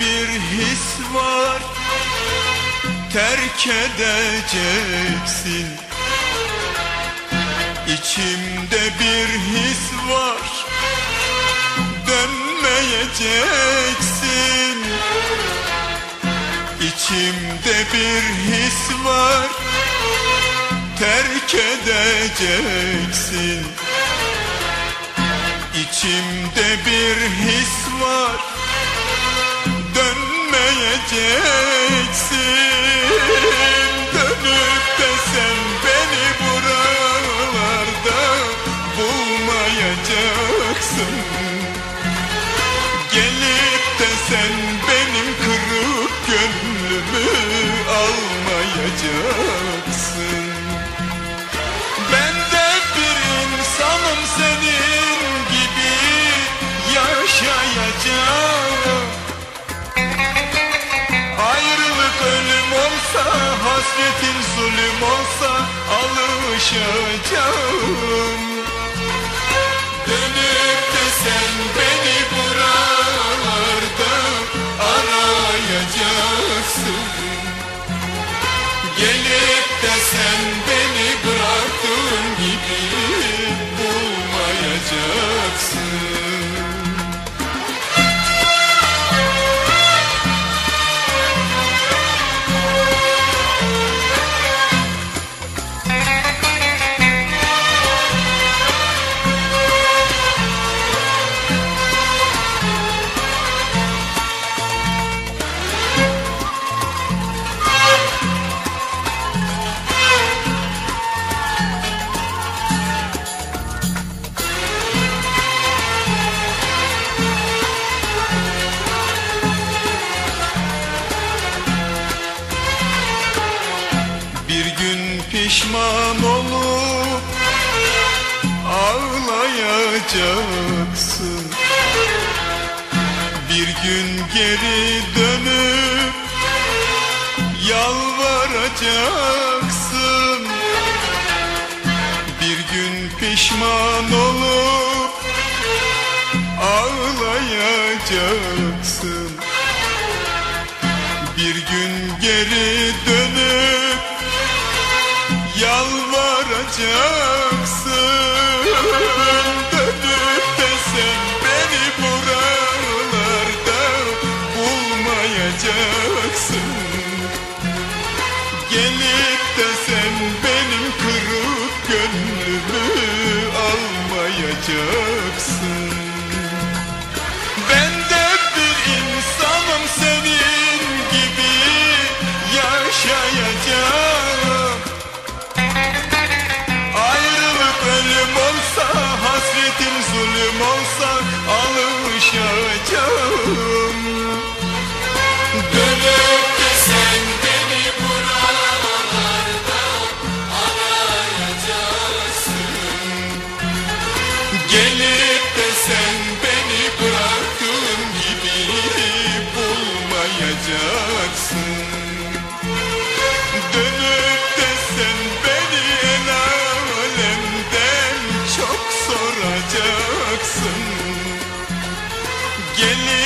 bir his var. Terk edeceksin. İçimde bir his var. Dönmeyeceksin. İçimde bir his var. Terk edeceksin. İçimde bir his var. Dönmeyeceksin Dönüp de sen beni buralarda bulmayacaksın hasretin zulüm olsa alışacağım pişman olup ağlayacaksın. Bir gün geri dönüp yalvaracaksın. Bir gün pişman olup ağlayacaksın. Bir gün geri dönüp yalvaracaksın Yeni